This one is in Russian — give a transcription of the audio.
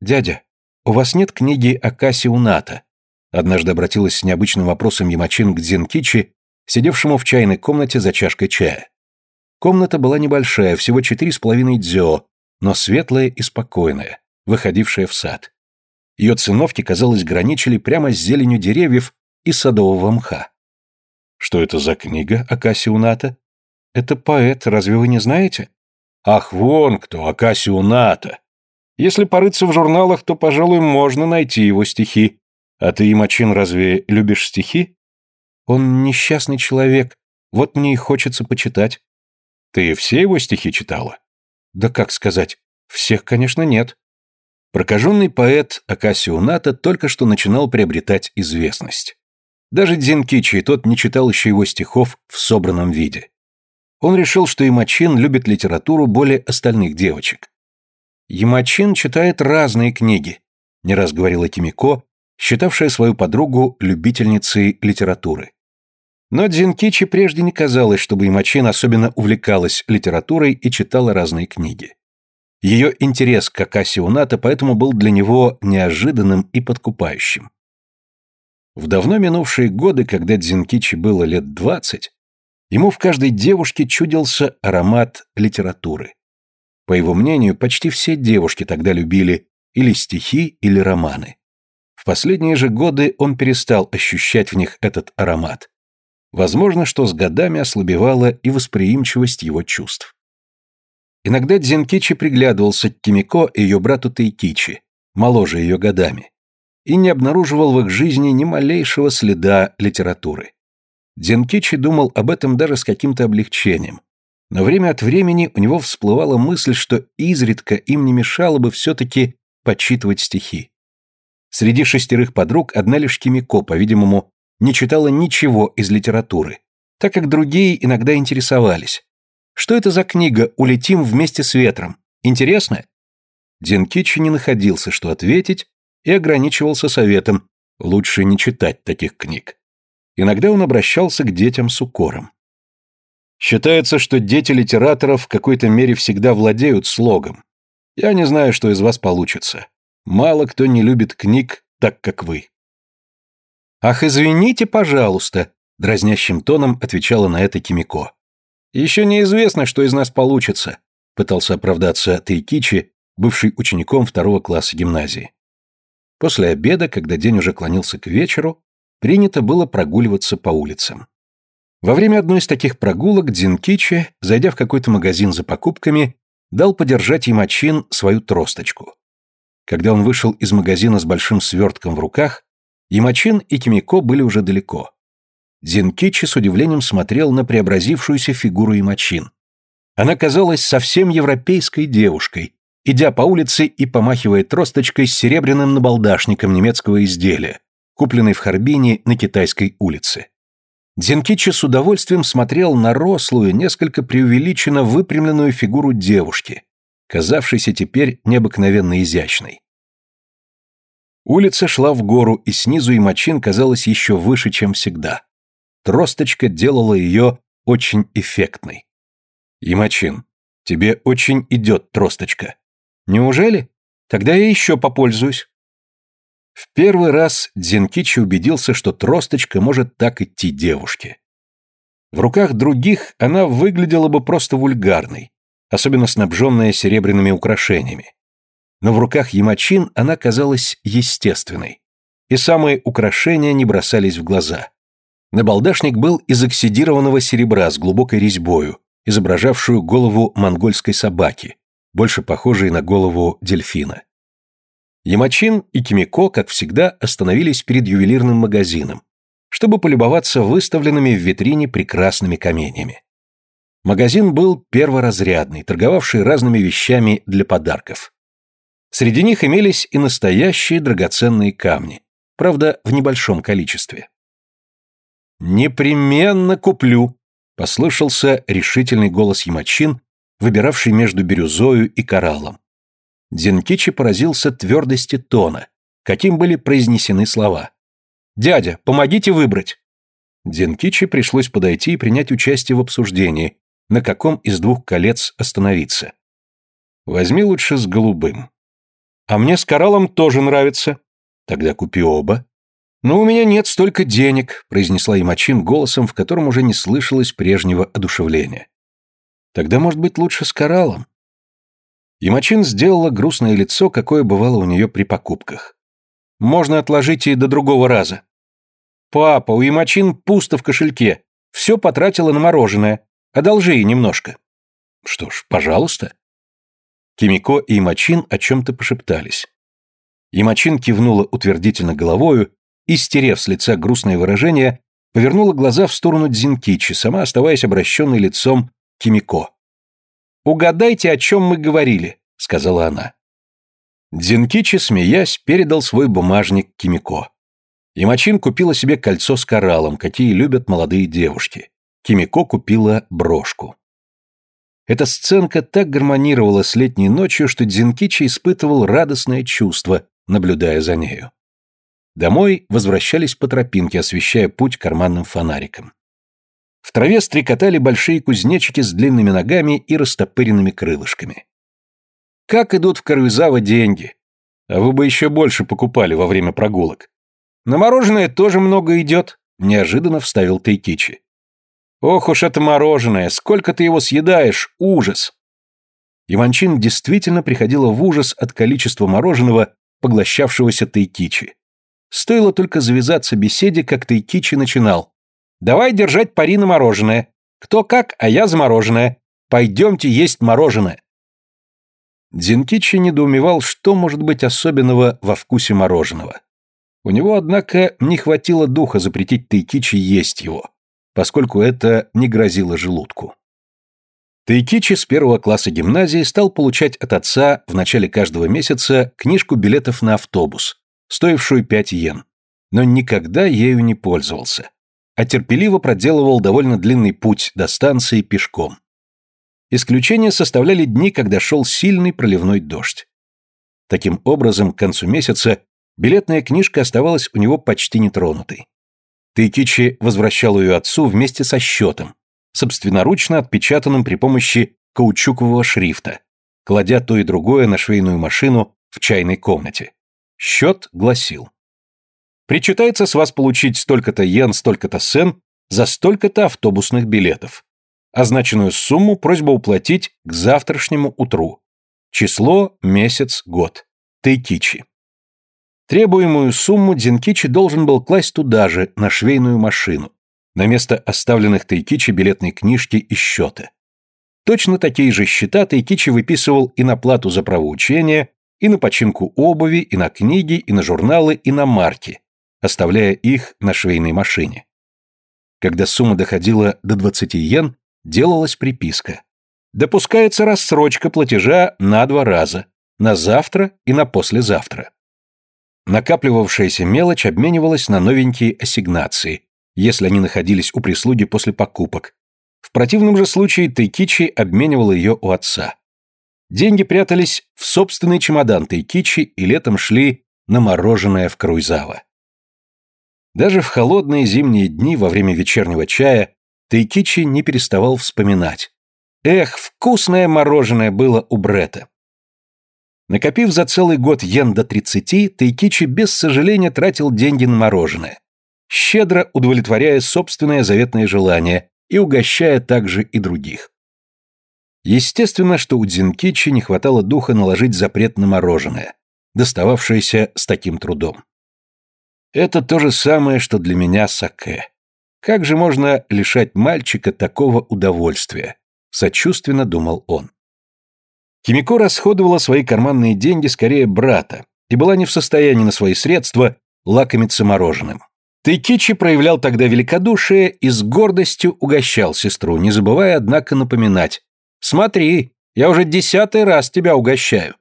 «Дядя, у вас нет книги Акаси Уната?» Однажды обратилась с необычным вопросом Ямачин к Дзенкичи, сидевшему в чайной комнате за чашкой чая. Комната была небольшая, всего четыре с половиной дзё, но светлая и спокойная, выходившая в сад. Ее циновки, казалось, граничили прямо с зеленью деревьев и садового мха. «Что это за книга, Акаси Уната?» «Это поэт, разве вы не знаете?» «Ах, вон кто, Акаси Уната!» «Если порыться в журналах, то, пожалуй, можно найти его стихи. А ты, Имачин, разве любишь стихи?» «Он несчастный человек, вот мне и хочется почитать». «Ты все его стихи читала?» «Да как сказать, всех, конечно, нет». Прокаженный поэт Акасио Ната только что начинал приобретать известность. Даже Дзинкичи, тот не читал еще его стихов в собранном виде. Он решил, что Имачин любит литературу более остальных девочек. Ямачин читает разные книги, не раз говорила Кимико, считавшая свою подругу любительницей литературы. Но Дзинкичи прежде не казалось, чтобы Имачин особенно увлекалась литературой и читала разные книги. Ее интерес к Акаси Уната поэтому был для него неожиданным и подкупающим. В давно минувшие годы, когда Дзинкичи было лет двадцать, ему в каждой девушке чудился аромат литературы. По его мнению, почти все девушки тогда любили или стихи, или романы. В последние же годы он перестал ощущать в них этот аромат. Возможно, что с годами ослабевала и восприимчивость его чувств. Иногда Дзенкичи приглядывался к Кимико и ее брату Тейкичи, моложе ее годами, и не обнаруживал в их жизни ни малейшего следа литературы. Дзенкичи думал об этом даже с каким-то облегчением, но время от времени у него всплывала мысль, что изредка им не мешало бы все-таки почитывать стихи. Среди шестерых подруг одна лишь Кимико, по-видимому, не читала ничего из литературы, так как другие иногда интересовались, что это за книга «Улетим вместе с ветром»? Интересно?» Дзенкичи не находился, что ответить, и ограничивался советом лучше не читать таких книг. Иногда он обращался к детям с укором. Считается, что дети литераторов в какой-то мере всегда владеют слогом. Я не знаю, что из вас получится. Мало кто не любит книг так, как вы. «Ах, извините, пожалуйста», — дразнящим тоном отвечала на это Кимико. «Еще неизвестно, что из нас получится», — пытался оправдаться Тейкичи, бывший учеником второго класса гимназии. После обеда, когда день уже клонился к вечеру, принято было прогуливаться по улицам. Во время одной из таких прогулок Дзинкичи, зайдя в какой-то магазин за покупками, дал подержать Ямачин свою тросточку. Когда он вышел из магазина с большим свертком в руках, Ямачин и Кимико были уже далеко. Зинкичи с удивлением смотрел на преобразившуюся фигуру Имачин. Она казалась совсем европейской девушкой, идя по улице и помахивая тросточкой с серебряным набалдашником немецкого изделия, купленной в Харбине на китайской улице. Дзенкичи с удовольствием смотрел на рослую, несколько преувеличенно выпрямленную фигуру девушки, казавшейся теперь необыкновенно изящной. Улица шла в гору, и снизу Имачин казалась еще выше, чем всегда. Тросточка делала ее очень эффектной. Ямачин, тебе очень идет тросточка. Неужели? Тогда я еще попользуюсь. В первый раз Дзенкичи убедился, что тросточка может так идти девушке. В руках других она выглядела бы просто вульгарной, особенно снабженная серебряными украшениями. Но в руках Ямачин она казалась естественной, и самые украшения не бросались в глаза. Набалдашник был из оксидированного серебра с глубокой резьбою, изображавшую голову монгольской собаки, больше похожей на голову дельфина. Ямачин и Кимико, как всегда, остановились перед ювелирным магазином, чтобы полюбоваться выставленными в витрине прекрасными каменями. Магазин был перворазрядный, торговавший разными вещами для подарков. Среди них имелись и настоящие драгоценные камни, правда, в небольшом количестве. «Непременно куплю», — послышался решительный голос Ямачин, выбиравший между бирюзою и кораллом. Дзенкичи поразился твердости тона, каким были произнесены слова. «Дядя, помогите выбрать!» Дзенкичи пришлось подойти и принять участие в обсуждении, на каком из двух колец остановиться. «Возьми лучше с голубым». А мне с кораллом тоже нравится. Тогда купи оба. Но у меня нет столько денег, произнесла Имачин голосом, в котором уже не слышалось прежнего одушевления. Тогда, может быть, лучше с кораллом. Имачин сделала грустное лицо, какое бывало у нее при покупках. Можно отложить и до другого раза. Папа, у Имачин пусто в кошельке. Все потратила на мороженое. Одолжи ей немножко. Что ж, пожалуйста. Кимико и Имачин о чем-то пошептались. Имачин кивнула утвердительно головою и, стерев с лица грустное выражение, повернула глаза в сторону Дзинкичи, сама оставаясь обращенной лицом Кимико. «Угадайте, о чем мы говорили», — сказала она. Дзинкичи, смеясь, передал свой бумажник Кимико. Ямачин купила себе кольцо с кораллом, какие любят молодые девушки. Кимико купила брошку. Эта сценка так гармонировала с летней ночью, что Дзинкичи испытывал радостное чувство, наблюдая за нею. Домой возвращались по тропинке, освещая путь карманным фонариком. В траве стрекотали большие кузнечики с длинными ногами и растопыренными крылышками. Как идут в Каруизаво деньги? А вы бы еще больше покупали во время прогулок. На мороженое тоже много идет, неожиданно вставил Тайкичи. Ох уж это мороженое, сколько ты его съедаешь, ужас. Иванчин действительно приходила в ужас от количества мороженого, поглощавшегося Тайкичи. Стоило только завязаться беседе, как Тайкичи начинал. «Давай держать пари на мороженое. Кто как, а я за мороженое. Пойдемте есть мороженое». Дзинкичи недоумевал, что может быть особенного во вкусе мороженого. У него, однако, не хватило духа запретить Тайкичи есть его, поскольку это не грозило желудку. Тайкичи с первого класса гимназии стал получать от отца в начале каждого месяца книжку билетов на автобус, стоившую 5 йен, но никогда ею не пользовался, а терпеливо проделывал довольно длинный путь до станции пешком. Исключение составляли дни, когда шел сильный проливной дождь. Таким образом, к концу месяца Билетная книжка оставалась у него почти нетронутой. Тайкичи возвращал ее отцу вместе со счетом, собственноручно отпечатанным при помощи каучукового шрифта, кладя то и другое на швейную машину в чайной комнате. Счет гласил. Причитается с вас получить столько-то йен, столько-то сен за столько-то автобусных билетов. Означенную сумму просьба уплатить к завтрашнему утру. Число, месяц, год. Тайкичи. Требуемую сумму Дзинкичи должен был класть туда же, на швейную машину, на место оставленных Тайкичи билетной книжки и счета. Точно такие же счета Тайкичи выписывал и на плату за правоучение, и на починку обуви, и на книги, и на журналы, и на марки, оставляя их на швейной машине. Когда сумма доходила до 20 йен, делалась приписка. Допускается рассрочка платежа на два раза, на завтра и на послезавтра. Накапливавшаяся мелочь обменивалась на новенькие ассигнации, если они находились у прислуги после покупок. В противном же случае Тайкичи обменивал ее у отца. Деньги прятались в собственный чемодан Тайкичи и летом шли на мороженое в Круйзаво. Даже в холодные зимние дни во время вечернего чая Тайкичи не переставал вспоминать. Эх, вкусное мороженое было у Брета. Накопив за целый год йен до 30, Тайкичи без сожаления тратил деньги на мороженое, щедро удовлетворяя собственное заветное желание и угощая также и других. Естественно, что у Дзинкичи не хватало духа наложить запрет на мороженое, достававшееся с таким трудом. Это то же самое, что для меня саке. Как же можно лишать мальчика такого удовольствия? Сочувственно думал он. Химико расходовала свои карманные деньги скорее брата и была не в состоянии на свои средства лакомиться мороженым. Тайкичи проявлял тогда великодушие и с гордостью угощал сестру, не забывая, однако, напоминать. «Смотри, я уже десятый раз тебя угощаю».